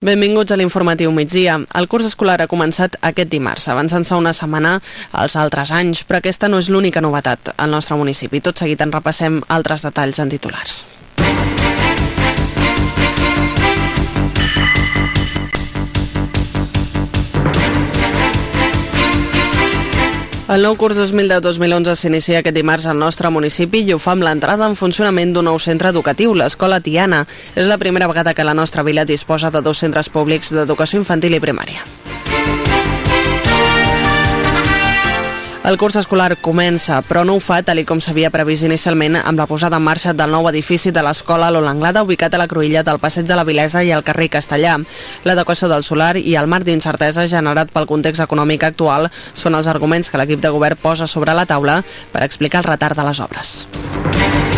Benvinguts a l'informatiu migdia. El curs escolar ha començat aquest dimarts, avançant-se una setmana als altres anys, però aquesta no és l'única novetat al nostre municipi. Tot seguit en repassem altres detalls en titulars. El nou curs 2010-2011 s'inicia aquest dimarts al nostre municipi i ho fa amb l'entrada en funcionament d'un nou centre educatiu, l'Escola Tiana. És la primera vegada que la nostra vila disposa de dos centres públics d'educació infantil i primària. El curs escolar comença, però no ho fa tal com s'havia previst inicialment amb la posada en marxa del nou edifici de l'escola Lola Anglada ubicat a la Cruïlla del Passeig de la Vilesa i al carrer Castellà. L'adequació del solar i el marc d'incertesa generat pel context econòmic actual són els arguments que l'equip de govern posa sobre la taula per explicar el retard de les obres.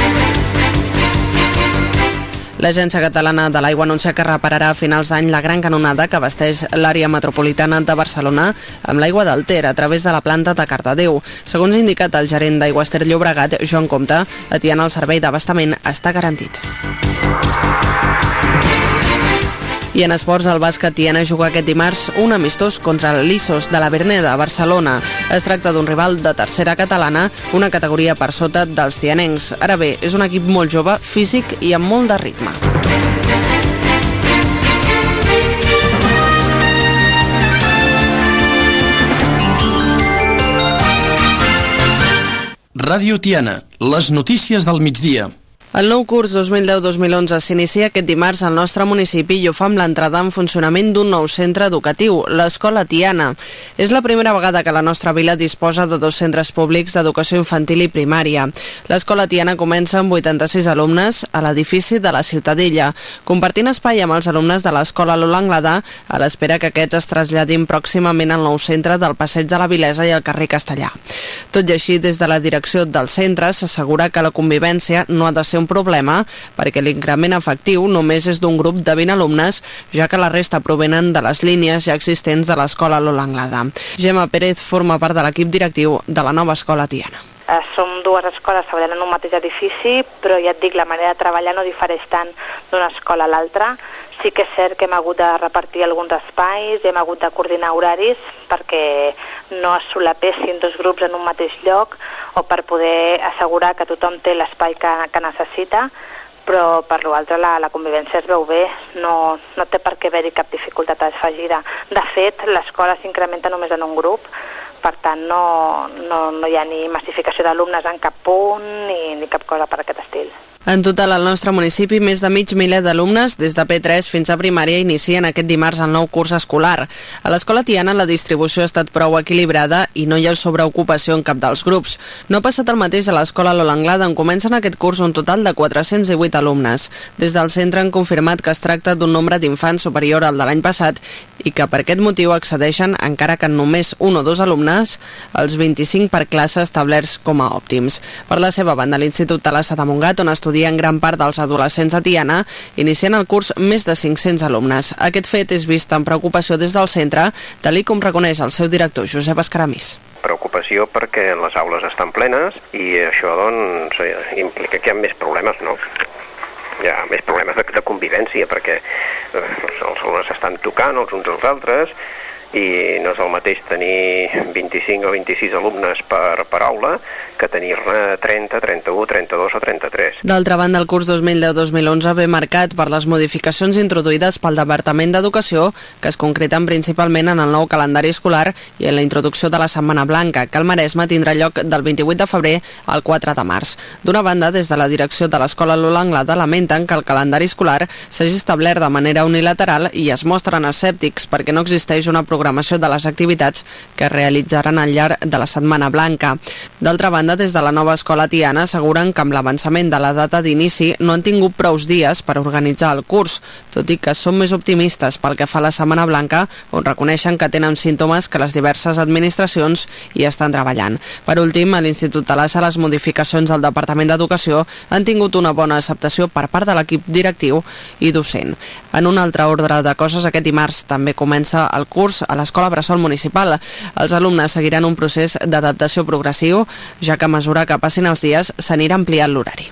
L'Agència Catalana de l'Aigua anuncia que repararà a finals d'any la gran canonada que abasteix l'àrea metropolitana de Barcelona amb l'aigua del Ter a través de la planta de Cardedeu. Segons ha indicat el gerent d'Aigües Ter Llobregat, Joan Comte, a Tiana el servei d'abastament està garantit. I en esports, el bàsquet Tiana juga aquest dimarts un amistós contra l'Issos de la Verneda, a Barcelona. Es tracta d'un rival de tercera catalana, una categoria per sota dels tianencs. Ara bé, és un equip molt jove, físic i amb molt de ritme. Ràdio Tiana, les notícies del migdia. El nou curs 2010-2011 s'inicia aquest dimarts al nostre municipi i ho fa amb l'entrada en funcionament d'un nou centre educatiu, l'Escola Tiana. És la primera vegada que la nostra vila disposa de dos centres públics d'educació infantil i primària. L'Escola Tiana comença amb 86 alumnes a l'edifici de la Ciutadella, compartint espai amb els alumnes de l'Escola Lola Anglada a l'espera que aquests es traslladin pròximament al nou centre del Passeig de la Vilesa i al carrer Castellà. Tot i així, des de la direcció del centre s'assegura que la convivència no ha de ser un problema perquè l'increment efectiu només és d'un grup de 20 alumnes, ja que la resta provenen de les línies ja existents de l'escola Lola Anglada. Gemma Pérez forma part de l'equip directiu de la nova escola Tiana. Eh, som dues escoles treballant en un mateix edifici, però ja et dic, la manera de treballar no difereix tant d'una escola a l'altra. Sí que és cert que hem hagut de repartir alguns espais i hem hagut de coordinar horaris perquè no es solapessin dos grups en un mateix lloc o per poder assegurar que tothom té l'espai que, que necessita però per l'altre la, la convivència es veu bé, no, no té per què haver-hi cap dificultat afegida. De fet, l'escola s'incrementa només en un grup, per tant no, no, no hi ha ni massificació d'alumnes en cap punt ni, ni cap cosa per aquest estil. En total, al nostre municipi, més de mig miler d'alumnes, des de P3 fins a primària, inicien aquest dimarts el nou curs escolar. A l'escola Tiana la distribució ha estat prou equilibrada i no hi ha sobreocupació en cap dels grups. No ha passat el mateix a l'escola Lola Anglada, on comencen aquest curs un total de 418 alumnes. Des del centre han confirmat que es tracta d'un nombre d'infants superior al de l'any passat i que per aquest motiu accedeixen, encara que només un o dos alumnes, els 25 per classe establerts com a òptims. Per la seva banda, l'Institut Talassa de Montgat, on estudien gran part dels adolescents de Tiana, inicien el curs més de 500 alumnes. Aquest fet és vist amb preocupació des del centre, tal com reconeix el seu director, Josep Escaramís preocupació perquè les aules estan plenes i això doncs implica que hi ha més problemes, no? hi ha més problemes de, de convivència perquè eh, els alumnes s'estan tocant els uns als altres i no és el mateix tenir 25 o 26 alumnes per, per aula que tenir-ne 30, 31, 32 o 33. D'altra banda, el curs 2010-2011 ve marcat per les modificacions introduïdes pel Departament d'Educació que es concreten principalment en el nou calendari escolar i en la introducció de la Setmana Blanca, que al Maresme tindrà lloc del 28 de febrer al 4 de març. D'una banda, des de la direcció de l'Escola Lola Anglada lamenten que el calendari escolar s'hagi establert de manera unilateral i es mostren escèptics perquè no existeix una programació programació de les activitats que realitzaran al llarg de la Setmana Blanca. D'altra banda, des de la nova escola Tiana asseguren que amb l'avançament de la data d'inici no han tingut prous dies per organitzar el curs, tot i que són més optimistes pel que fa a la Setmana Blanca, on reconeixen que tenen símptomes que les diverses administracions hi estan treballant. Per últim, a l'Institut de l'ASA les modificacions del Departament d'Educació han tingut una bona acceptació per part de l'equip directiu i docent. En un altre ordre de coses, aquest dimarts també comença el curs a l'Escola Bressol Municipal. Els alumnes seguiran un procés d'adaptació progressiu, ja que a mesura que passin els dies s'anirà ampliant l'horari.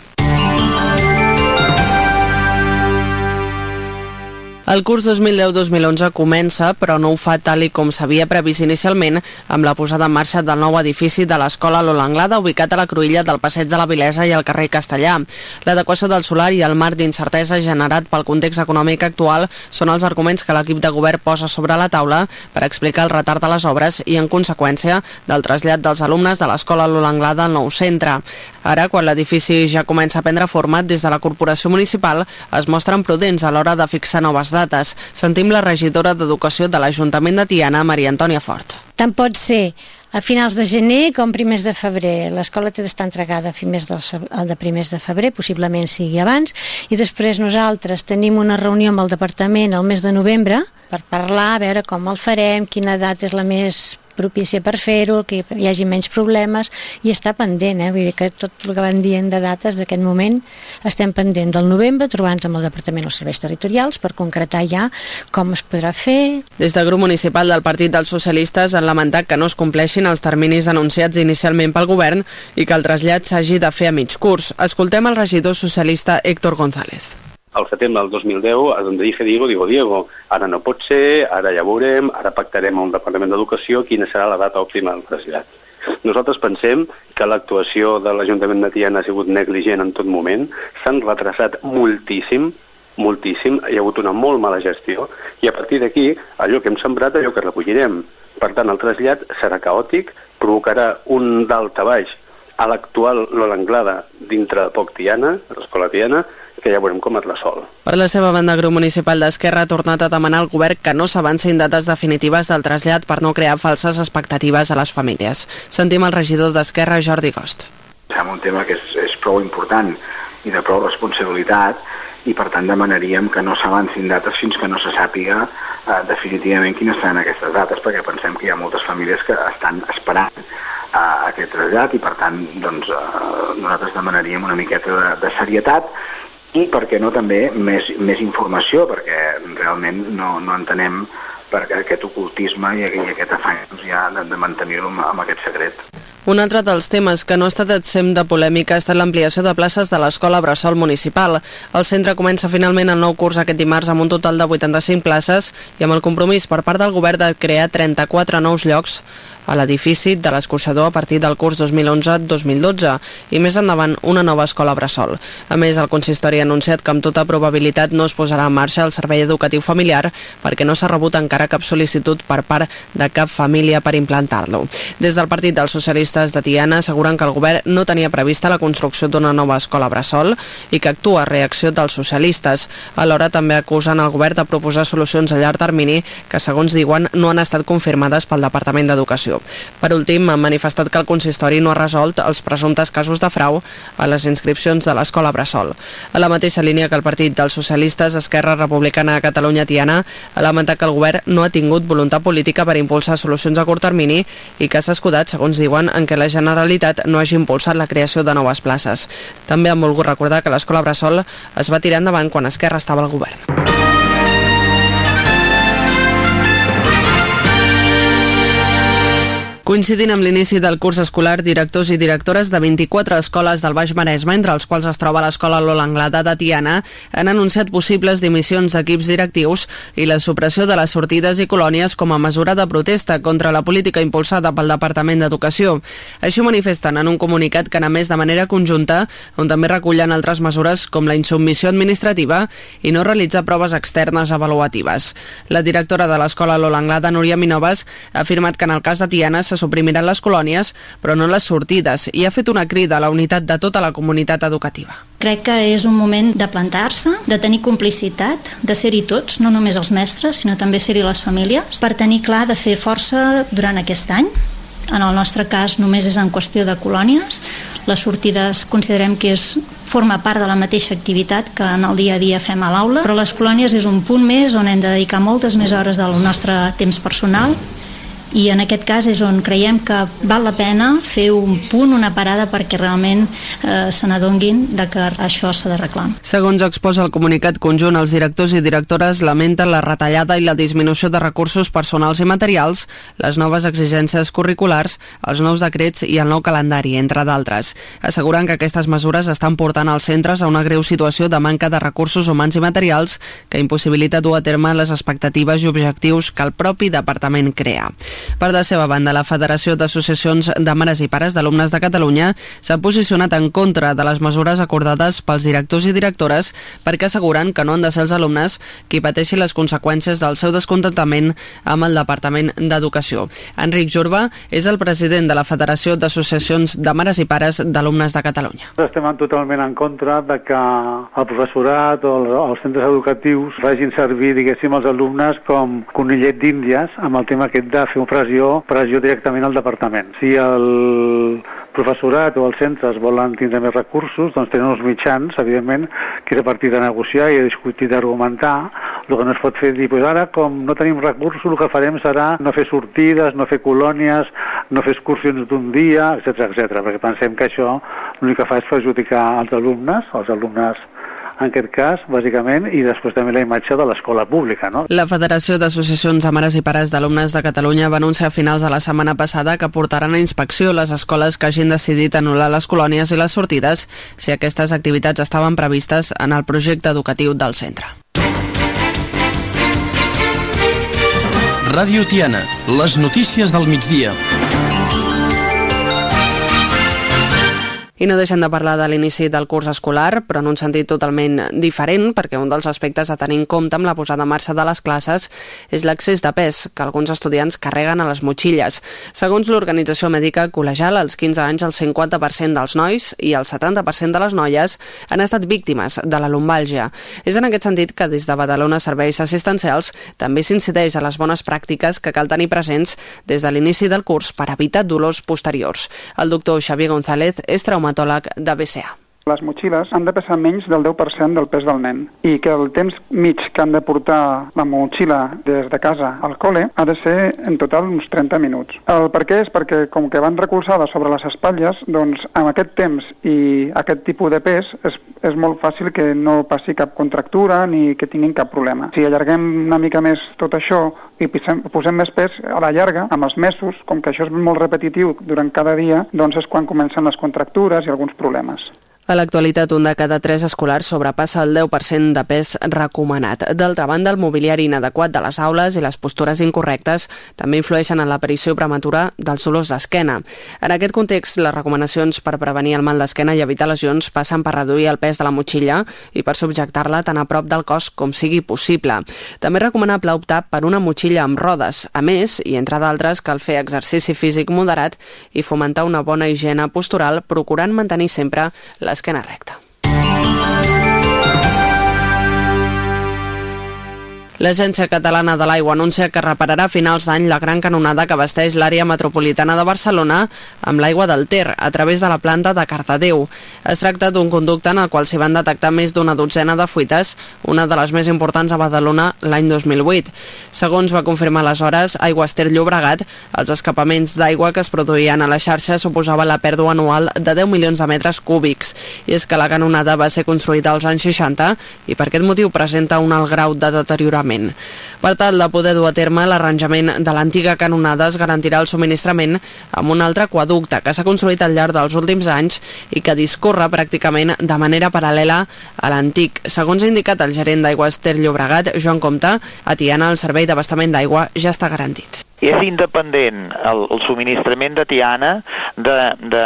El curs 2010-2011 comença, però no ho fa tal i com s'havia previst inicialment, amb la posada en marxa del nou edifici de l'Escola Lola Anglada, ubicat a la cruïlla del Passeig de la Vilesa i al carrer Castellà. L'adequació del solar i el marc d'incertesa generat pel context econòmic actual són els arguments que l'equip de govern posa sobre la taula per explicar el retard de les obres i, en conseqüència, del trasllat dels alumnes de l'Escola Lola Anglada al nou centre. Ara, quan l'edifici ja comença a prendre forma, des de la corporació municipal es mostren prudents a l'hora de fixar noves dates. Sentim la regidora d'Educació de l'Ajuntament de Tiana, Maria Antònia Fort. Tant pot ser a finals de gener com primers de febrer. L'escola té d'estar entregada a primers de primers de febrer, possiblement sigui abans, i després nosaltres tenim una reunió amb el departament el mes de novembre per parlar, a veure com el farem, quina data és la més propícia per fer-ho, que hi hagi menys problemes i està pendent, eh? vull dir que tot el que van dient de dates d'aquest moment estem pendent del novembre, trobant-nos amb el Departament dels Serveis Territorials per concretar ja com es podrà fer. Des del grup municipal del Partit dels Socialistes han lamentat que no es compleixin els terminis anunciats inicialment pel govern i que el trasllat s'hagi de fer a mig curs. Escoltem el regidor socialista Héctor González al setembre del 2010 és on dije Diego, digo, Diego, ara no pot ser, ara ja veurem, ara pactarem amb el Departament d'Educació quina serà la data òptima del trasllat. Nosaltres pensem que l'actuació de l'Ajuntament de Tiana ha sigut negligent en tot moment, s'han retrasat moltíssim, moltíssim, hi ha hagut una molt mala gestió, i a partir d'aquí, allò que hem sembrat, allò que recollirem. Per tant, el trasllat serà caòtic, provocarà un dalt a baix a l'actual Lola Anglada dintre de poc Tiana, l'escola Tiana, que ja veurem com es resol. Per la seva banda, el grup municipal d'Esquerra ha tornat a demanar al govern que no s'avancin dates definitives del trasllat per no crear falses expectatives a les famílies. Sentim el regidor d'Esquerra, Jordi Gost. És un tema que és, és prou important i de prou responsabilitat i per tant demanaríem que no s'avancin dates fins que no se sàpiga eh, definitivament quines seran aquestes dates perquè pensem que hi ha moltes famílies que estan esperant eh, aquest trasllat i per tant doncs, eh, nosaltres demanaríem una miqueta de, de serietat i, per què no, també més, més informació, perquè realment no, no entenem per aquest ocultisme i, i aquest afany doncs, ja de, de mantenir-ho amb, amb aquest secret. Un altre dels temes que no ha estat exempt de polèmica ha estat l'ampliació de places de l'Escola Bressol Municipal. El centre comença finalment el nou curs aquest dimarts amb un total de 85 places i amb el compromís per part del govern de crear 34 nous llocs a l'edifici de l'escorxador a partir del curs 2011-2012 i més endavant una nova escola bressol. A més, el consistori ha anunciat que amb tota probabilitat no es posarà en marxa el servei educatiu familiar perquè no s'ha rebut encara cap sol·licitud per part de cap família per implantar-lo. Des del Partit dels Socialistes de Tiana asseguren que el govern no tenia prevista la construcció d'una nova escola bressol i que actua a reacció dels socialistes. Alhora també acusen el govern de proposar solucions a llarg termini que, segons diuen, no han estat confirmades pel Departament d'Educació. Per últim, han manifestat que el consistori no ha resolt els presumptes casos de frau a les inscripcions de l'escola Bressol. A la mateixa línia que el Partit dels Socialistes, Esquerra Republicana de Catalunya Tiana ha lamentat que el govern no ha tingut voluntat política per impulsar solucions a curt termini i que s'ha escudat, segons diuen, en què la Generalitat no hagi impulsat la creació de noves places. També han volgut recordar que l'escola Bressol es va tirar endavant quan Esquerra estava al govern. Coincidint amb l'inici del curs escolar, directors i directores de 24 escoles del Baix Maresme, entre els quals es troba l'escola Lola Anglada de Tiana, han anunciat possibles dimissions d'equips directius i la supressió de les sortides i colònies com a mesura de protesta contra la política impulsada pel Departament d'Educació. Així ho manifesten en un comunicat que, a més de manera conjunta, on també recullen altres mesures com la insubmissió administrativa i no realitzar proves externes avaluatives. La directora de l'escola Lola Anglada, Núria Minoves, ha afirmat que en el cas de Tiana se suprimiran les colònies, però no les sortides, i ha fet una crida a la unitat de tota la comunitat educativa. Crec que és un moment de plantar-se, de tenir complicitat, de ser-hi tots, no només els mestres, sinó també ser-hi les famílies, per tenir clar de fer força durant aquest any. En el nostre cas només és en qüestió de colònies. Les sortides considerem que és forma part de la mateixa activitat que en el dia a dia fem a l'aula, però les colònies és un punt més on hem de dedicar moltes més hores del nostre temps personal i en aquest cas és on creiem que val la pena fer un punt, una parada perquè realment eh, se n'adonguin de que això s'ha d'arreglar. Segons exposa el comunicat conjunt, els directors i directores lamenten la retallada i la disminució de recursos personals i materials, les noves exigències curriculars, els nous decrets i el nou calendari, entre d'altres. Asseguren que aquestes mesures estan portant als centres a una greu situació de manca de recursos humans i materials que impossibilita dur a terme les expectatives i objectius que el propi departament crea. Per la seva banda, la Federació d'Associacions de Mares i Pares d'Alumnes de Catalunya s'ha posicionat en contra de les mesures acordades pels directors i directores perquè asseguren que no han de ser els alumnes qui pateixi les conseqüències del seu descontentament amb el Departament d'Educació. Enric Jurba és el president de la Federació d'Associacions de Mares i Pares d'Alumnes de Catalunya. Estem totalment en contra de que el professorat o els centres educatius facin servir, diguéssim, els alumnes com conillet d'índies amb el tema aquest de fer pressió, pressió directament al departament. Si el professorat o els centres volen tindre més recursos, doncs tenen uns mitjans, evidentment, que és a partir de negociar i de discutir, d'argumentar. El que no es pot fer dir, pues ara, com no tenim recursos, el que farem serà no fer sortides, no fer colònies, no fer excursions d'un dia, etc etc. perquè pensem que això l'únic que fa és perjudicar els alumnes, els alumnes en aquest cas, bàsicament, i després també la imatge de l'escola pública. No? La Federació d'Associacions de Mares i Pares d'Alumnes de Catalunya va anunciar a finals de la setmana passada que portaran a inspecció les escoles que hagin decidit anul·lar les colònies i les sortides si aquestes activitats estaven previstes en el projecte educatiu del centre. Ràdio Tiana, les notícies del migdia. I no deixen de parlar de l'inici del curs escolar, però en un sentit totalment diferent, perquè un dels aspectes a tenir en compte amb la posada en marxa de les classes és l'accés de pes que alguns estudiants carreguen a les motxilles. Segons l'organització mèdica col·legial, als 15 anys el 50% dels nois i el 70% de les noies han estat víctimes de la lumbàlgia. És en aquest sentit que des de Badalona Serveis Assistencials també s'incideix a les bones pràctiques que cal tenir presents des de l'inici del curs per evitar dolors posteriors. El doctor Xavier González és traumatòleg traumatòleg de BCA. Les motxilles han de pesar menys del 10% del pes del nen i que el temps mig que han de portar la motxilla des de casa al col·le ha de ser en total uns 30 minuts. El per què és perquè com que van recolzades sobre les espatlles, doncs amb aquest temps i aquest tipus de pes és, és molt fàcil que no passi cap contractura ni que tinguin cap problema. Si allarguem una mica més tot això i posem, posem més pes a la llarga, amb els mesos, com que això és molt repetitiu durant cada dia, doncs és quan comencen les contractures i alguns problemes. A l'actualitat, un de cada tres escolars sobrepassa el 10% de pes recomanat. D'altra banda, el mobiliari inadequat de les aules i les postures incorrectes també influeixen en l'aparició prematura dels dolors d'esquena. En aquest context, les recomanacions per prevenir el mal d'esquena i evitar lesions passen per reduir el pes de la motxilla i per subjectar-la tan a prop del cos com sigui possible. També és recomanable optar per una motxilla amb rodes. A més, i entre d'altres, cal fer exercici físic moderat i fomentar una bona higiene postural, procurant mantenir sempre les esquena recta. L'Agència Catalana de l'Aigua anuncia que repararà a finals d'any la gran canonada que vesteix l'àrea metropolitana de Barcelona amb l'aigua del Ter a través de la planta de Cardedeu. Es tracta d'un conducte en el qual s'hi van detectar més d'una dotzena de fuites, una de les més importants a Badalona l'any 2008. Segons va confirmar aleshores Aigües Ter Llobregat, els escapaments d'aigua que es produïen a la xarxa suposava la pèrdua anual de 10 milions de metres cúbics. I és que la canonada va ser construïda als anys 60 i per aquest motiu presenta un alt grau de deteriorament subministrament. Per tal de poder dur a terme l'arranjament de l'antiga canonada es garantirà el subministrament amb un altre aquaducte que s'ha construït al llarg dels últims anys i que discorre pràcticament de manera paral·lela a l'antic. Segons ha indicat el gerent d'Aigües Ter Llobregat, Joan Comte, a Tiana el servei d'abastament d'aigua ja està garantit és independent el, el subministrament de Tiana de, de,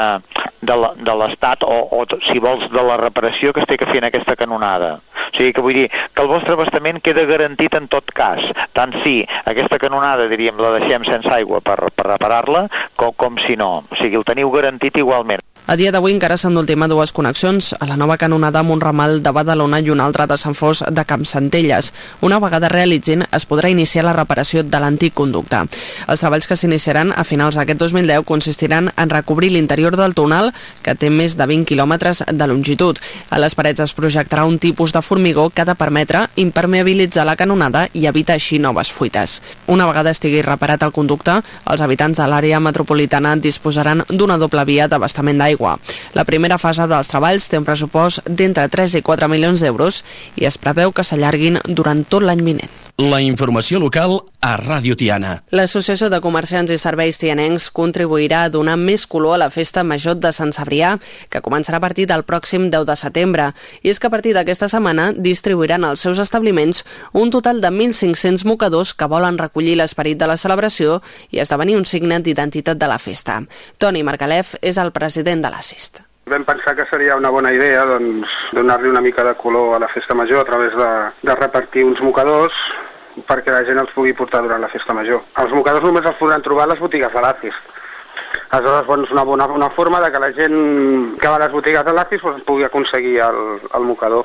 de l'Estat o, o, si vols, de la reparació que es té que fer en aquesta canonada. O sigui que vull dir que el vostre abastament queda garantit en tot cas, tant si aquesta canonada, diríem, la deixem sense aigua per, per reparar-la, com, com si no. O sigui, el teniu garantit igualment. A dia d'avui encara s'han d'ultimar dues connexions a la nova canonada amb un ramal de Badalona i una altra de Sant Fos de Campsentelles. Una vegada realitzin, es podrà iniciar la reparació de l'antic conducte. Els treballs que s'iniciaran a finals d'aquest 2010 consistiran en recobrir l'interior del túnel, que té més de 20 quilòmetres de longitud. A les parets es projectarà un tipus de formigó que ha de permetre impermeabilitzar la canonada i evitar així noves fuites. Una vegada estigui reparat el conducte, els habitants de l'àrea metropolitana disposaran d'una doble via d'abastament d'aigua d'aigua. La primera fase dels treballs té un pressupost d'entre 3 i 4 milions d'euros i es preveu que s'allarguin durant tot l'any vinent. La informació local a Ràdio Tiana. L'Associació de Comerciants i Serveis Tianencs contribuirà a donar més color a la festa major de Sant Cebrià, que començarà a partir del pròxim 10 de setembre. I és que a partir d'aquesta setmana distribuiran als seus establiments un total de 1.500 mocadors que volen recollir l'esperit de la celebració i esdevenir un signe d'identitat de la festa. Toni Margalef és el president de l'Assist. Vam pensar que seria una bona idea doncs, donar-li una mica de color a la festa major a través de, de repartir uns mocadors perquè la gent els pugui portar durant la festa major. Els mocadors només els podran trobar a les botigues de l'ACIS. Aleshores, és una bona una forma de que la gent que va a les botigues de l'ACIS doncs, pugui aconseguir el, el mocador.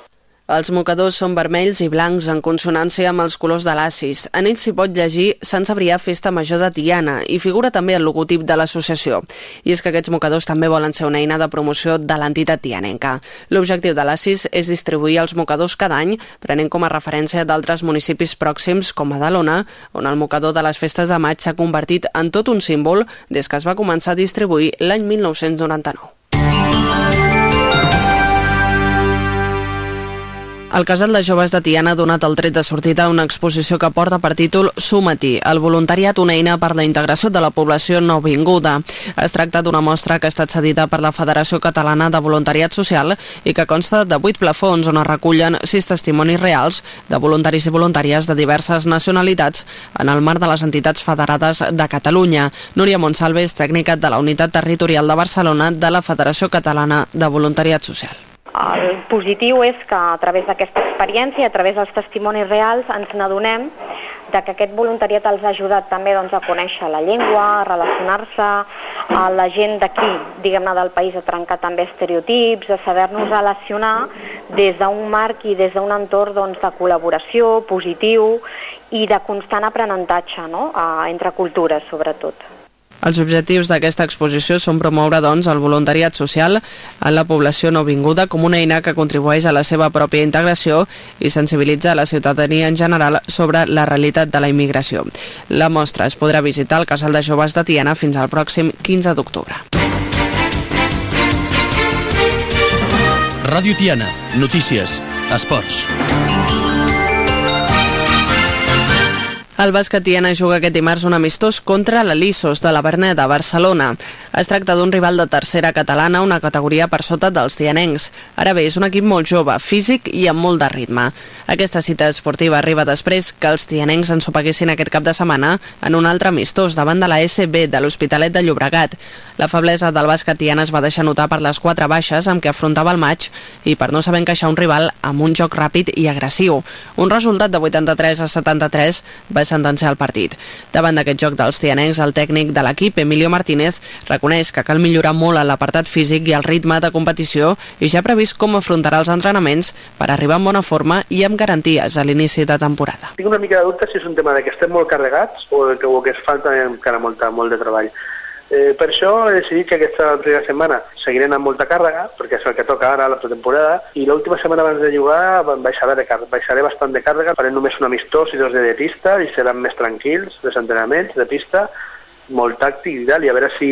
Els mocadors són vermells i blancs en consonància amb els colors de l'Asis. En ells s'hi pot llegir Sant Cebrià Festa Major de Tiana i figura també el logotip de l'associació. I és que aquests mocadors també volen ser una eina de promoció de l'entitat tianenca. L'objectiu de l'Asis és distribuir els mocadors cada any, prenent com a referència d'altres municipis pròxims com Badalona, on el mocador de les festes de maig s'ha convertit en tot un símbol des que es va començar a distribuir l'any 1999. El Casal de Joves de Tiana ha donat el tret de sortida a una exposició que porta per títol Sumatí, el voluntariat una eina per la integració de la població nouvinguda. Es tracta d'una mostra que ha estat cedida per la Federació Catalana de Voluntariat Social i que consta de vuit plafons on es recullen sis testimonis reals de voluntaris i voluntàries de diverses nacionalitats en el marc de les entitats federades de Catalunya. Núria Monsalve és tècnica de la Unitat Territorial de Barcelona de la Federació Catalana de Voluntariat Social. El positiu és que a través d'aquesta experiència, a través dels testimonis reals, ens n'adonem de que aquest voluntariat els ha ajudat també doncs, a conèixer la llengua, a relacionar-se, a la gent d'aquí, diguem-ne, del país, a trencar també estereotips, a saber-nos relacionar des d'un marc i des d'un entorn doncs, de col·laboració positiu i de constant aprenentatge no? entre cultures, sobretot. Els objectius d'aquesta exposició són promoure doncs, el voluntariat social en la població nouvinguda com una eina que contribueix a la seva pròpia integració i sensibilitza la ciutadania en general sobre la realitat de la immigració. La mostra es podrà visitar al Casal de Joves de Tiana fins al pròxim 15 d'octubre. Ràdio Tiana, notícies, esports. El bàsquet Tiana juga aquest dimarts un amistós contra l'Elisos de la Berneda, Barcelona. Es tracta d'un rival de tercera catalana, una categoria per sota dels tianencs. Ara bé, és un equip molt jove, físic i amb molt de ritme. Aquesta cita esportiva arriba després que els tianencs ensopeguessin aquest cap de setmana en un altre amistós davant de la SB de l'Hospitalet de Llobregat. La feblesa del bàsquet Tiana es va deixar notar per les quatre baixes amb què afrontava el maig i per no saber encaixar un rival amb un joc ràpid i agressiu. Un resultat de 83 a 73 va sentenciar el partit. Davant d'aquest joc dels tianencs, el tècnic de l'equip, Emilio Martínez, reconeix que cal millorar molt l'apartat físic i el ritme de competició i ja ha previst com afrontarà els entrenaments per arribar en bona forma i amb garanties a l'inici de temporada. Tinc una mica de dubte si és un tema de que estem molt carregats o que, o que es falta encara molta, molt de treball. Eh, per això he decidit que aquesta primera setmana seguirem amb molta càrrega, perquè és el que toca ara, la pretemporada, i l'última setmana abans de jugar baixaré, de càrrega, baixaré bastant de càrrega, farem només un amistós i dos de, de pista, i seran més tranquils, els entrenaments de pista, molt tàctic i tal, i a veure si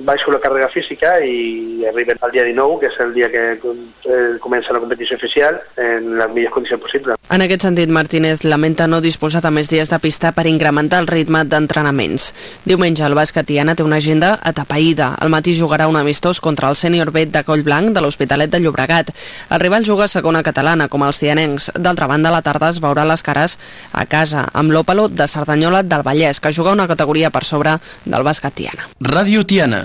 baixo la càrrega física i arribem al dia 19, que és el dia que eh, comença la competició oficial, en les millors condicions possibles. En aquest sentit, Martínez lamenta no disposar de més dies de pista per incrementar el ritme d'entrenaments. Diumenge, el bàsquet Tiana té una agenda atapeïda. Al matí jugarà un amistós contra el sènior Bet de Collblanc de l'Hospitalet de Llobregat. El rival juga a segona catalana, com els tianencs. D'altra banda, a la tarda es veurà les cares a casa, amb l'Òpalo de Cerdanyola del Vallès, que juga una categoria per sobre del bàsquet Tiana. Ràdio Tiana,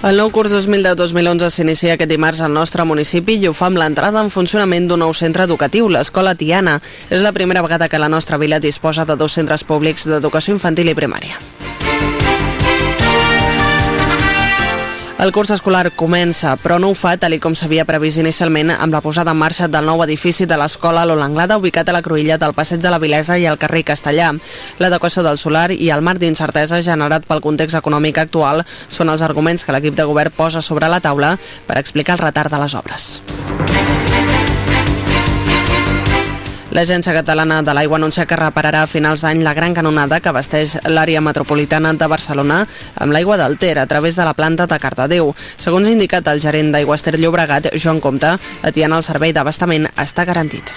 El nou curs 2010-2011 s'inicia aquest dimarts al nostre municipi i ho fa amb l'entrada en funcionament d'un nou centre educatiu, l'Escola Tiana. És la primera vegada que la nostra vila disposa de dos centres públics d'educació infantil i primària. El curs escolar comença, però no ho fa tal com s'havia previst inicialment amb la posada en marxa del nou edifici de l'escola Lola Anglada ubicat a la cruïlla del Passeig de la Vilesa i al carrer Castellà. L'adequació del solar i el marc d'incertesa generat pel context econòmic actual són els arguments que l'equip de govern posa sobre la taula per explicar el retard de les obres. L'Agència Catalana de l'Aigua anuncia que repararà a finals d'any la gran canonada que abasteix l'àrea metropolitana de Barcelona amb l'aigua del Ter a través de la planta de Cardedeu. Segons indicat el gerent d'Aigües Ter Llobregat, Joan Comte, a Tiana el servei d'abastament està garantit.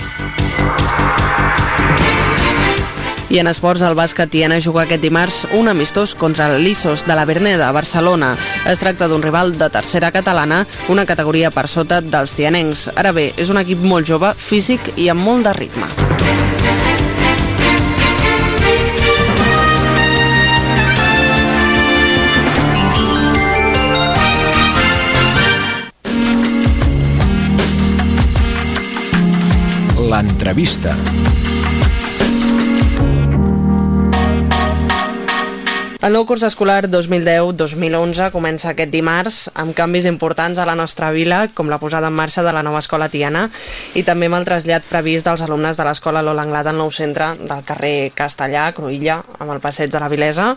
I en esports, el bàsquet Tiana juga aquest dimarts un amistós contra l'Issos de la Verneda, a Barcelona. Es tracta d'un rival de tercera catalana, una categoria per sota dels tianencs. Ara bé, és un equip molt jove, físic i amb molt de ritme. L'entrevista. El nou curs escolar 2010-2011 comença aquest dimarts amb canvis importants a la nostra vila, com la posada en marxa de la nova escola Tiana i també amb el trasllat previst dels alumnes de l'escola Lola Anglada al nou centre del carrer Castellà, Cruïlla, amb el passeig de la Vilesa.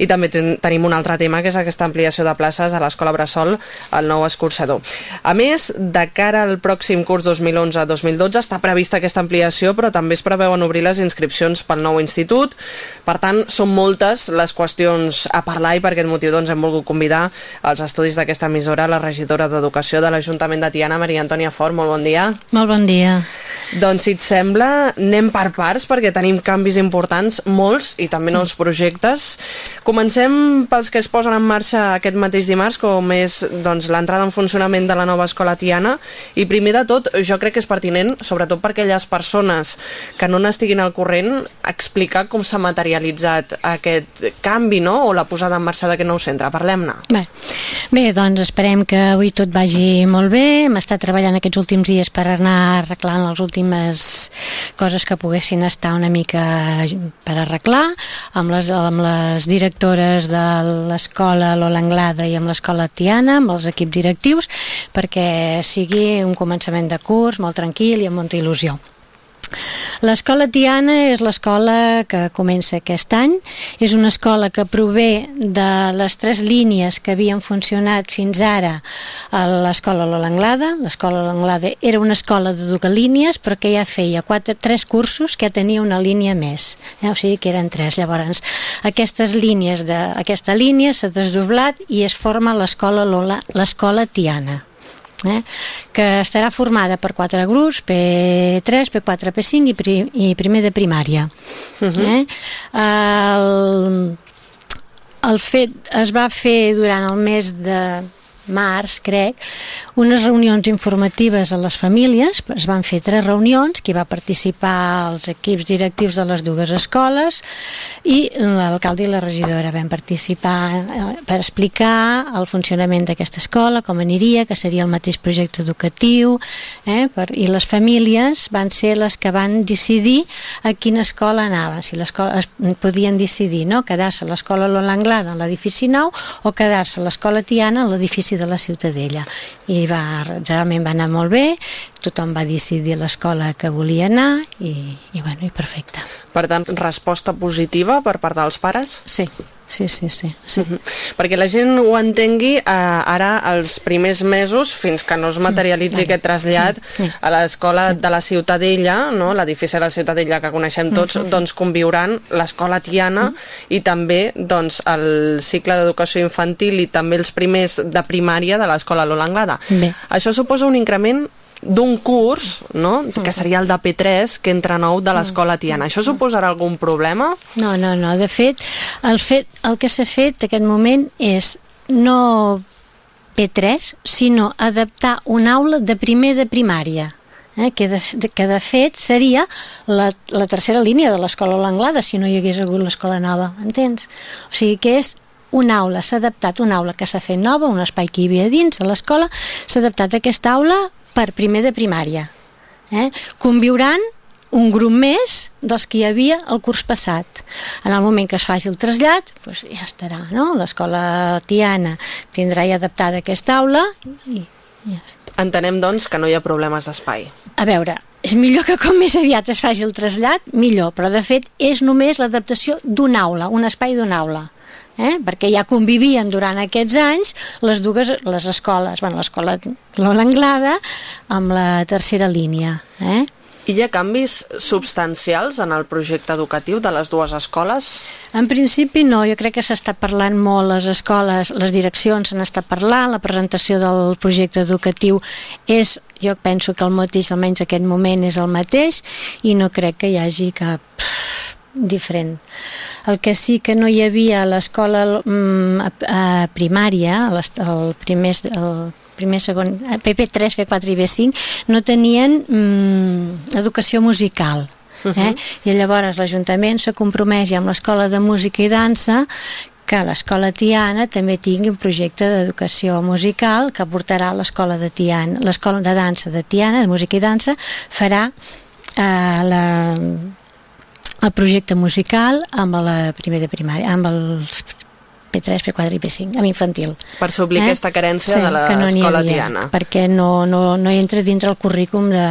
I també ten tenim un altre tema, que és aquesta ampliació de places a l'escola Bressol, el nou escurçador. A més, de cara al pròxim curs 2011-2012 està prevista aquesta ampliació, però també es preveuen obrir les inscripcions pel nou institut. Per tant, són moltes les qüestions qüestions a parlar i per aquest motiu doncs, hem volgut convidar als estudis d'aquesta emissora la regidora d'Educació de l'Ajuntament de Tiana, Maria Antònia Fort. Molt bon dia. Molt bon dia. Doncs, si et sembla, anem per parts perquè tenim canvis importants, molts, i també nous projectes. Comencem pels que es posen en marxa aquest mateix dimarts, com és doncs, l'entrada en funcionament de la nova escola Tiana. I primer de tot, jo crec que és pertinent, sobretot per aquelles persones que no n'estiguin al corrent, explicar com s'ha materialitzat aquest canvi no? o la posada en marxa d'aquest nou centre. Parlem-ne. Bé. bé, doncs esperem que avui tot vagi molt bé. Hem estat treballant aquests últims dies per anar arreglant les últimes coses que poguessin estar una mica per arreglar amb les, amb les directores de l'escola Lola Anglada i amb l'escola Tiana, amb els equips directius, perquè sigui un començament de curs molt tranquil i amb molta il·lusió. L'escola Tiana és l'escola que comença aquest any. És una escola que prové de les tres línies que havien funcionat fins ara a l'escola Lola Anglada. L'escola Lola Anglada era una escola de dues línies, però que ja feia quatre, tres cursos que tenia una línia més. Eh? O sigui que eren tres. Llavors, aquestes línies de, aquesta línia s'ha desdoblat i es forma l'escola Lola, l'escola Tiana eh? que estarà formada per quatre grups, P3, P4, P5 i, pri, i primer de primària. Uh -huh. eh? el, el fet es va fer durant el mes de març, crec, unes reunions informatives a les famílies, es van fer tres reunions, que va participar els equips directius de les dues escoles i l'alcalde i la regidora vam participar eh, per explicar el funcionament d'aquesta escola, com aniria, que seria el mateix projecte educatiu, eh, per, i les famílies van ser les que van decidir a quina escola anaven, si l'escola es podien decidir, no?, quedar-se a l'escola Lola Anglada en l'edifici nou o quedar-se a l'escola Tiana en l'edifici de la Ciutadella. I va, realment va anar molt bé tothom va decidir l'escola que volia anar i, i, bueno, i perfecte. Per tant, resposta positiva per part dels pares? Sí, Sí, sí, sí. sí. Uh -huh. Perquè la gent ho entengui eh, ara els primers mesos, fins que no es materialitzi mm, aquest trasllat mm, a l'escola sí. de la Ciutadella, no? l'edifici de la Ciutadella que coneixem tots, uh -huh. doncs conviuran l'escola Tiana uh -huh. i també doncs, el cicle d'educació infantil i també els primers de primària de l'escola Lola Anglada. Bé. Això suposa un increment d'un curs, no? que seria el de P3, que entra nou de l'escola Tiana. Això suposarà algun problema? No, no, no. De fet, el, fet, el que s'ha fet en aquest moment és no P3, sinó adaptar una aula de primer de primària. Eh, que, de, que de fet seria la, la tercera línia de l'escola Langlada si no hi hagués hagut l'escola nova, entens? O sigui que és una aula, s'ha adaptat una aula que s'ha fet nova, un espai que hi havia dins de l'escola, s'ha adaptat aquesta aula per primer de primària. Eh? Conviuran un grup més dels que hi havia el curs passat. En el moment que es faci el trasllat, doncs ja estarà, no? L'escola Tiana tindrà ja adaptada aquesta aula i ja. Entenem, doncs, que no hi ha problemes d'espai. A veure, és millor que com més aviat es faci el trasllat, millor, però de fet és només l'adaptació d'una aula, un espai d'una aula. Eh? perquè ja convivien durant aquests anys les dues les escoles, bueno, l'escola l'Anglada amb la tercera línia. Eh? I hi ha canvis substancials en el projecte educatiu de les dues escoles? En principi no, jo crec que s'està parlant molt, les escoles, les direccions s'han estat parlant, la presentació del projecte educatiu és, jo penso que el mateix, almenys aquest moment és el mateix, i no crec que hi hagi cap diferent. El que sí que no hi havia a l'escola mm, primària, el primer, el primer, segon, PP3, P4 i B5 no tenien mm, educació musical. Uh -huh. eh? I llavors l'Ajuntament s'ha compromès ja amb l'Escola de Música i Dansa que l'escola Tiana també tingui un projecte d'educació musical que portarà l'escola de Tiana, l'escola de dansa de Tiana, de música i dansa, farà eh, la, el projecte musical amb la primera de primària, amb els P3, P4 i P5, amb infantil. Per suplir eh? aquesta carència sí, de l'escola no Tiana. Perquè no, no, no entra dintre el currículum de,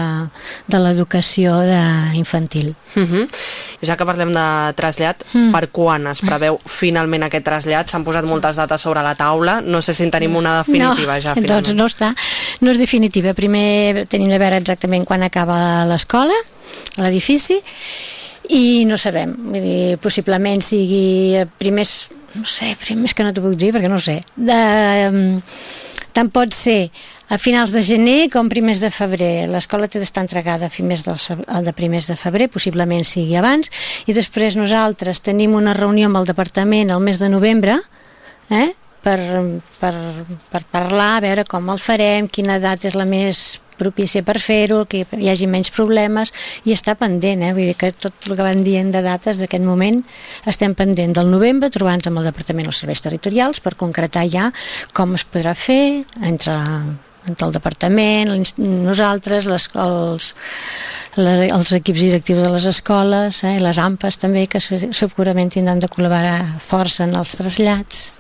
de l'educació infantil. Uh -huh. Ja que parlem de trasllat, mm. per quan es preveu finalment aquest trasllat? S'han posat moltes dates sobre la taula, no sé si en tenim una definitiva no, ja finalment. Doncs no està, no és definitiva. Primer tenim de veure exactament quan acaba l'escola, l'edifici, i no sabem, vull dir, possiblement sigui primers no sé, més que no t'ho puc dir perquè no sé. De, um, tant pot ser a finals de gener com primers de febrer. L'escola té d'estar entregada a finals del, de primers de febrer, possiblement sigui abans, i després nosaltres tenim una reunió amb el departament el mes de novembre, eh? per, per, per parlar, a veure com el farem, quina data és la més propícia per fer-ho, que hi hagi menys problemes i està pendent, eh? vull dir que tot el que van dient de dates d'aquest moment estem pendent del novembre, trobant-nos amb el Departament dels Serveis Territorials per concretar ja com es podrà fer entre entre el departament, nosaltres, les, els, les, els equips directius de les escoles, eh, les AMPAs també, que segurament tindran de col·laborar força en els trasllats.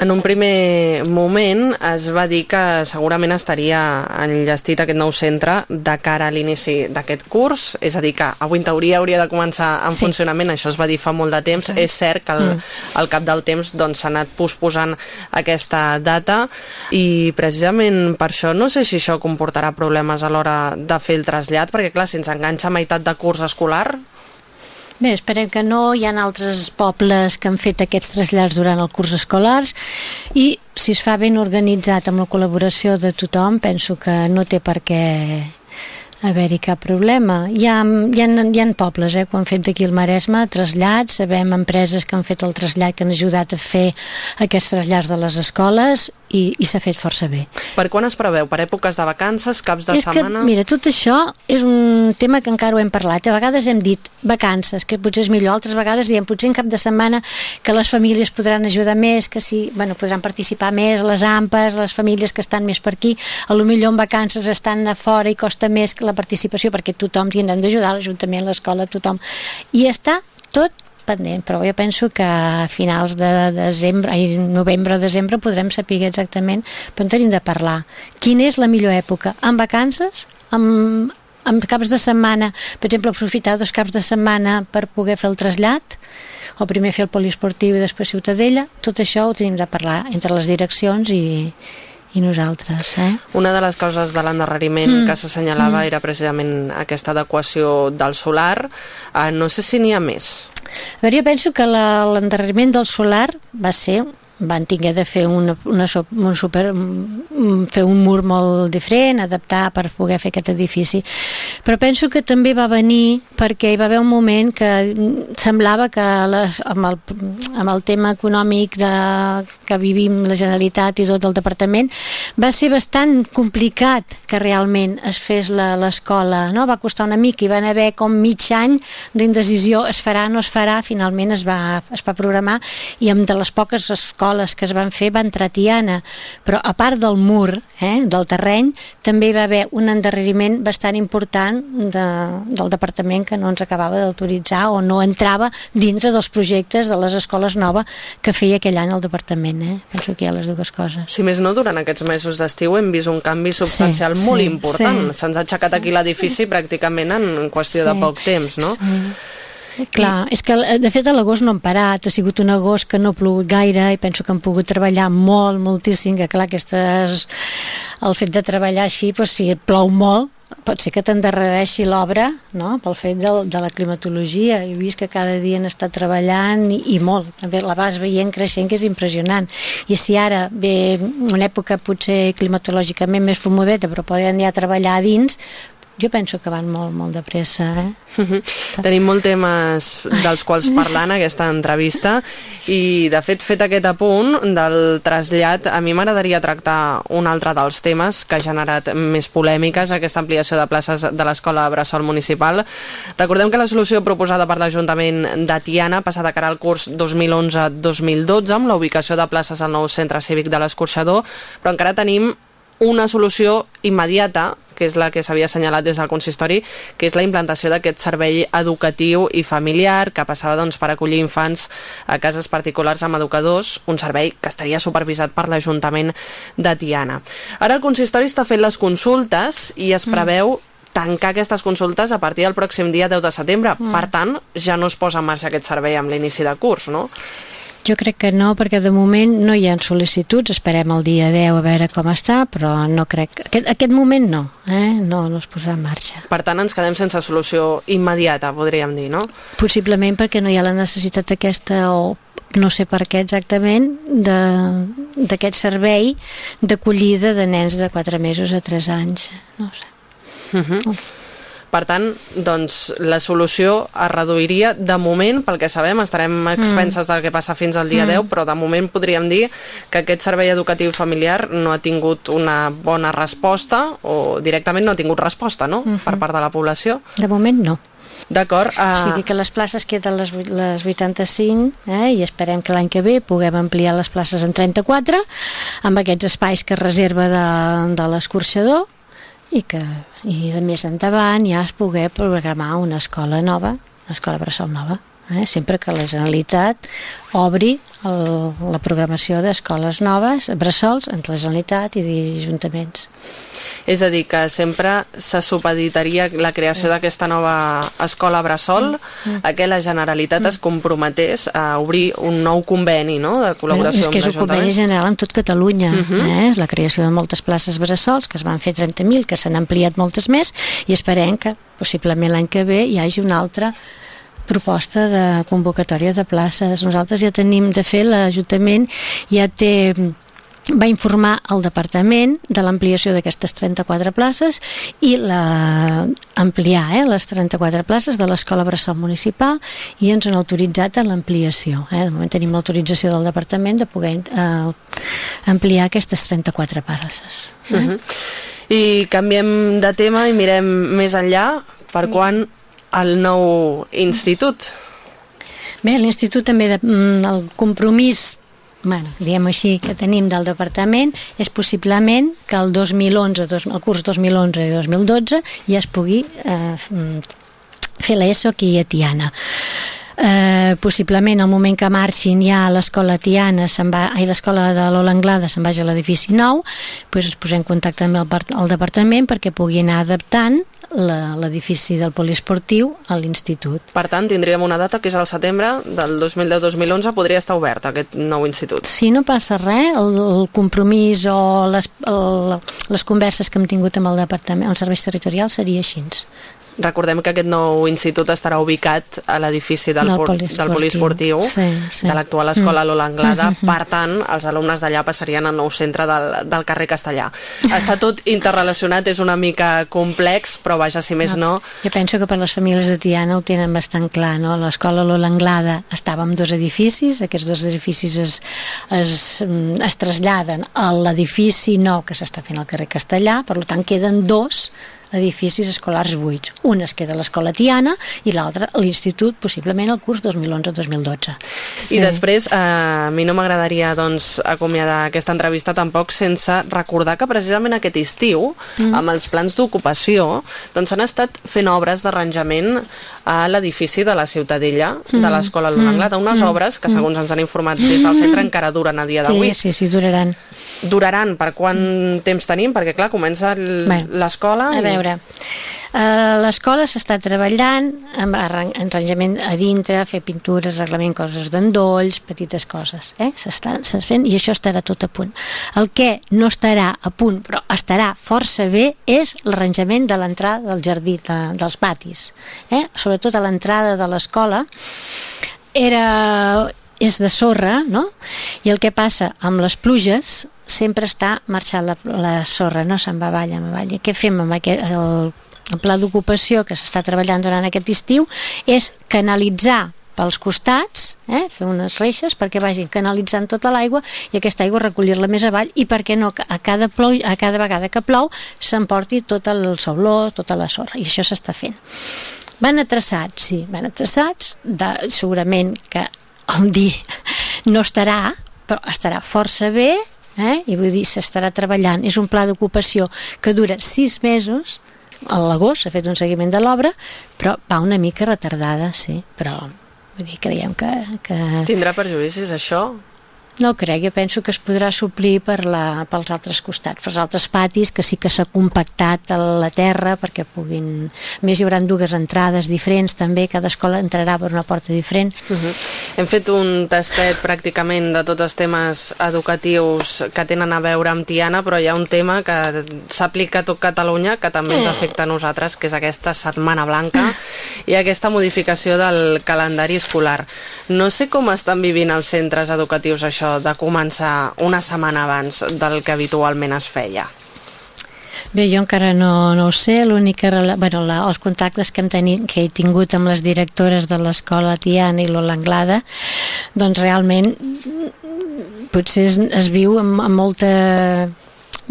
En un primer moment es va dir que segurament estaria enllestit aquest nou centre de cara a l'inici d'aquest curs, és a dir, que avui en teoria hauria de començar en sí. funcionament, això es va dir fa molt de temps, sí. és cert que al, mm. al cap del temps s'ha doncs, anat posposant aquesta data i precisament per això no sé si això comportarà problemes a l'hora de fer el trasllat, perquè clar, si ens enganxa a meitat de curs escolar, Bé, esperem que no. Hi ha altres pobles que han fet aquests trasllats durant el curs escolars i si es fa ben organitzat amb la col·laboració de tothom, penso que no té per què haver-hi cap problema. Hi ha, hi ha, hi ha pobles eh, que han fet d'aquí el Maresme trasllats, sabem empreses que han fet el trasllat, que han ajudat a fer aquests trasllats de les escoles i, i s'ha fet força bé. Per quan es preveu? Per èpoques de vacances, caps de és setmana? Que, mira, tot això és un tema que encara ho hem parlat. A vegades hem dit vacances, que potser és millor, altres vegades diem potser en cap de setmana que les famílies podran ajudar més, que sí, bueno, podran participar més, les AMPAs, les famílies que estan més per aquí, a lo millor en vacances estan a fora i costa més que la participació perquè tothom tindrem d'ajudar, l'Ajuntament, l'escola, tothom. I està tot pendent, però jo penso que a finals de desembre, ai, novembre o desembre podrem saber exactament, però en tenim de parlar. Quina és la millor època? En vacances? Amb, amb caps de setmana, per exemple, aprofitar dos caps de setmana per poder fer el trasllat, o primer fer el poliesportiu i després Ciutadella, tot això ho tenim de parlar entre les direccions i, i nosaltres. Eh? Una de les causes de l'endarreriment mm. que s'assenyalava mm. era precisament aquesta adequació del solar. Uh, no sé si n'hi ha més. A veure, jo penso que l'endarreriment del solar va ser van tinguer de fer una, una, un super, fer un mur molt diferent, adaptar per poder fer aquest edifici. Però penso que també va venir perquè hi va haver un moment que semblava que les, amb, el, amb el tema econòmic de, que vivim la Generalitat i tot el departament va ser bastant complicat que realment es fes l'escola, no? va costar una mica i van haver com mig any d'indecisió, es farà, no es farà, finalment es va, es va programar i amb de les poques escoles que es van fer va entrar Tiana, però a part del mur, eh, del terreny, també hi va haver un endarreriment bastant important de, del departament que no ens acabava d'autoritzar o no entrava dintre dels projectes de les escoles nova que feia aquell any el departament. Eh? Penso que hi ha les dues coses. Si més no, durant aquests mesos d'estiu hem vist un canvi substancial sí, molt sí, important. Sí. Se'ns ha aixecat sí, aquí l'edifici sí. pràcticament en qüestió sí, de poc temps, no? Sí. Clar, és que de fet l'agost no hem parat, ha sigut un agost que no ha plogut gaire i penso que hem pogut treballar molt, moltíssim, que clar, aquestes, el fet de treballar així, doncs, si plou molt, pot ser que t'endarrereixi l'obra no? pel fet de, de la climatologia. He vist que cada dia han estat treballant i, i molt, també la vas veient creixent que és impressionant. I si ara ve una època potser climatològicament més fumudeta però poden ja treballar a dins jo penso que van molt, molt de pressa. Eh? Tenim molts temes dels quals parlar en aquesta entrevista i, de fet, fet aquest apunt del trasllat, a mi m'agradaria tractar un altre dels temes que ha generat més polèmiques, aquesta ampliació de places de l'Escola Bressol Municipal. Recordem que la solució proposada per l'Ajuntament de Tiana passa de cara al curs 2011-2012 amb la ubicació de places al nou centre cívic de l'Escorxador, però encara tenim una solució immediata que és la que s'havia assenyalat des del consistori, que és la implantació d'aquest servei educatiu i familiar que passava doncs, per acollir infants a cases particulars amb educadors, un servei que estaria supervisat per l'Ajuntament de Tiana. Ara el consistori està fent les consultes i es mm. preveu tancar aquestes consultes a partir del pròxim dia 10 de setembre. Mm. Per tant, ja no es posa en marxa aquest servei amb l'inici de curs, no? Jo crec que no, perquè de moment no hi ha sol·licituds, esperem el dia 10 a veure com està, però no crec... Aquest, aquest moment no, eh? no, no es posarà en marxa. Per tant, ens quedem sense solució immediata, podríem dir, no? Possiblement perquè no hi ha la necessitat aquesta o no sé per què exactament, d'aquest servei d'acollida de nens de 4 mesos a 3 anys. No sé. Uh -huh. Per tant, doncs, la solució es reduiria de moment, pel que sabem, estarem a expenses mm. del que passa fins al dia mm. 10, però de moment podríem dir que aquest servei educatiu familiar no ha tingut una bona resposta o directament no ha tingut resposta no? Mm -hmm. per part de la població. De moment no. D'acord. Uh... O sigui que les places queden les, les 85 eh, i esperem que l'any que ve puguem ampliar les places en 34 amb aquests espais que reserva de, de l'escorxador i que i més endavant ja es pogué programar una escola nova, una escola bressol nova eh? sempre que la Generalitat obri el, la programació d'escoles noves, bressols, entre la Generalitat i Ajuntaments. És a dir, que sempre se supeditaria la creació sí. d'aquesta nova escola bressol mm. a que la Generalitat mm. es comprometés a obrir un nou conveni no? de col·laboració Però és que és un conveni general en tot Catalunya. Mm -hmm. eh? La creació de moltes places bressols, que es van fer 30.000, que s'han ampliat moltes més, i esperem que possiblement l'any que ve hi hagi una altra proposta de convocatòria de places. Nosaltres ja tenim, de fer l'Ajuntament ja té va informar el departament de l'ampliació d'aquestes 34 places i la, ampliar eh, les 34 places de l'escola Bressol Municipal i ens han autoritzat a l'ampliació. Eh. De moment tenim l'autorització del departament de poder eh, ampliar aquestes 34 places. Eh. Uh -huh. I canviem de tema i mirem més enllà. Per quan al nou institut? Bé, l'institut també, de, mm, el compromís bueno, diguem així, que tenim del departament és possiblement que el 2011, el curs 2011 i 2012 ja es pugui eh, fer l'ESO aquí a Tiana eh, possiblement al moment que marxin ja a l'escola Tiana se'n va, ai, l'escola de l'Ola Anglada se'n vagi a l'edifici nou doncs es posem en contacte amb el, el departament perquè pugui anar adaptant l'edifici del poliesportiu a l'institut. Per tant, tindríem una data que és al setembre del 2010-2011, podria estar obert aquest nou institut. Si no passa res, el, el compromís o les, el, les converses que hem tingut amb el departament, els serveis territorials seria així Recordem que aquest nou institut estarà ubicat a l'edifici del, Del del, poliesportiu. del poliesportiu Sí, sí. de l'actual escola Mm. Lola Anglada. Mhm. Per tant, els alumnes d'allà passarien al nou centre del, del carrer Castellà. Està tot interrelacionat, és una mica complex, però vaja, si més no, Jo penso que per les famílies de Tiana ho tenen bastant clar, no? L'escola Lola Anglada estava en dos edificis, aquests dos edificis es, es, mm, es traslladen a l'edifici nou que s'està fent al carrer Castellà, per tant queden dos edificis escolars buits. Un es queda a l'escola Tiana i l'altre a l'institut, possiblement el curs 2011-2012. I després, eh, a mi no m'agradaria doncs, acomiadar aquesta entrevista tampoc sense recordar que precisament aquest estiu, mm. amb els plans d'ocupació, doncs s'han estat fent obres d'arranjament a l'edifici de la Ciutadella, mm. de l'escola Mm. Luna Anglada, unes Mm. obres que, segons ens han informat des del centre, encara duren a dia d'avui. Sí, sí, sí, duraran. Duraran per quant temps tenim? Perquè, clar, comença l'escola... A i- veure, uh, l'escola s'està treballant amb arran- arranjament a dintre, fer pintures, reglament coses d'endolls, petites coses. Eh? S'està fent i això estarà tot a punt. El que no estarà a punt, però estarà força bé, és l'arranjament de l'entrada del jardí, de, dels patis. Eh? Sobretot a l'entrada de l'escola era és de sorra, no? I el que passa amb les pluges sempre està marxant la, la sorra, no se'n va avall, en avall. Què fem amb aquest, el, el pla d'ocupació que s'està treballant durant aquest estiu és canalitzar pels costats, eh, fer unes reixes perquè vagin canalitzant tota l'aigua i aquesta aigua recollir-la més avall i perquè no a cada, plou, a cada vegada que plou s'emporti tot el sauló, tota la sorra i això s'està fent. Van atrasats, sí, van atrasats, de, segurament que el dia no estarà, però estarà força bé, eh? i vull dir, s'estarà treballant. És un pla d'ocupació que dura sis mesos, a l'agost s'ha fet un seguiment de l'obra, però va una mica retardada, sí, però vull dir, creiem que, que... Tindrà perjudicis, això? No crec, jo penso que es podrà suplir per la, pels altres costats, pels altres patis, que sí que s'ha compactat la terra perquè puguin... A més, hi haurà dues entrades diferents també, cada escola entrarà per una porta diferent. Uh -huh. Hem fet un tastet pràcticament de tots els temes educatius que tenen a veure amb Tiana, però hi ha un tema que s'aplica a tot Catalunya que també ens afecta a nosaltres, que és aquesta Setmana Blanca i aquesta modificació del calendari escolar. No sé com estan vivint els centres educatius això, de començar una setmana abans del que habitualment es feia. Bé, jo encara no, no ho sé, l'únic que... Bueno, la, els contactes que, hem tenit, que he tingut amb les directores de l'escola Tiana i l'Ola Anglada, doncs realment potser es, es viu amb, amb molta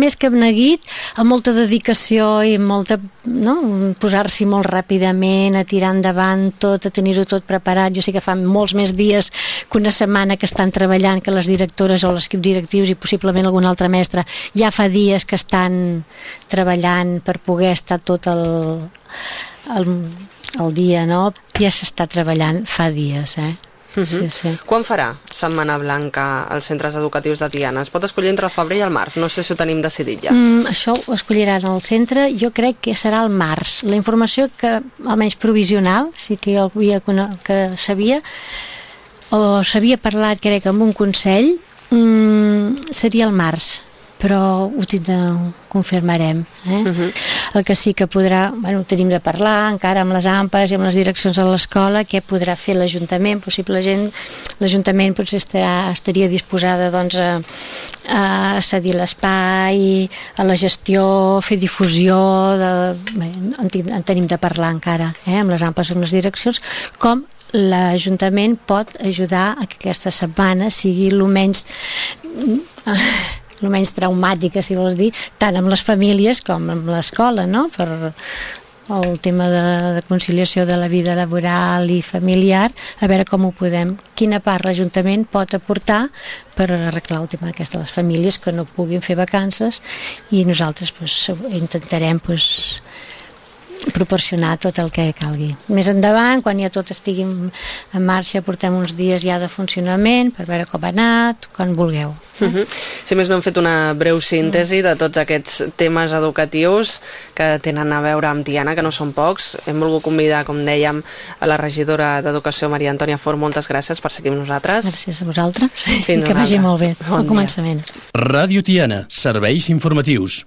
més que neguit, amb molta dedicació i molta, no? posar-s'hi molt ràpidament, a tirar endavant tot, a tenir-ho tot preparat. Jo sé que fa molts més dies que una setmana que estan treballant, que les directores o l'equip directius i possiblement algun altre mestre ja fa dies que estan treballant per poder estar tot el, el, el dia, no? Ja s'està treballant fa dies, eh? Uh Sí, sí. Quan farà Setmana Blanca als centres educatius de Tiana? Es pot escollir entre el febrer i el març, no sé si ho tenim decidit ja. Mm, això ho escolliran al centre, jo crec que serà al març. La informació que, almenys provisional, sí que jo havia, que sabia, o s'havia parlat, crec, amb un consell, mm, seria al març però ho, tindrà, ho confirmarem. Eh? Uh -huh. El que sí que podrà, bueno, tenim de parlar encara amb les AMPAs i amb les direccions de l'escola, què podrà fer l'Ajuntament, possible gent, l'Ajuntament potser estarà, estaria disposada doncs, a, a cedir l'espai, a la gestió, fer difusió, de, bé, en, en tenim de parlar encara, eh? amb les AMPAs, amb les direccions, com l'Ajuntament pot ajudar a que aquesta setmana sigui el menys el menys traumàtica, si vols dir, tant amb les famílies com amb l'escola, no? Per el tema de, de conciliació de la vida laboral i familiar, a veure com ho podem, quina part l'Ajuntament pot aportar per arreglar el tema d'aquestes les famílies que no puguin fer vacances i nosaltres pues, intentarem pues, proporcionar tot el que calgui. Més endavant, quan ja tot estigui en marxa, portem uns dies ja de funcionament per veure com ha anat, quan vulgueu. Uh -huh. Si més no hem fet una breu síntesi de tots aquests temes educatius que tenen a veure amb Tiana, que no són pocs. Hem volgut convidar, com dèiem, a la regidora d'Educació, Maria Antònia Fort. Moltes gràcies per seguir amb nosaltres. Gràcies a vosaltres. Fins que vagi altra. molt bé Bon al dia. començament. Ràdio Tiana, serveis informatius.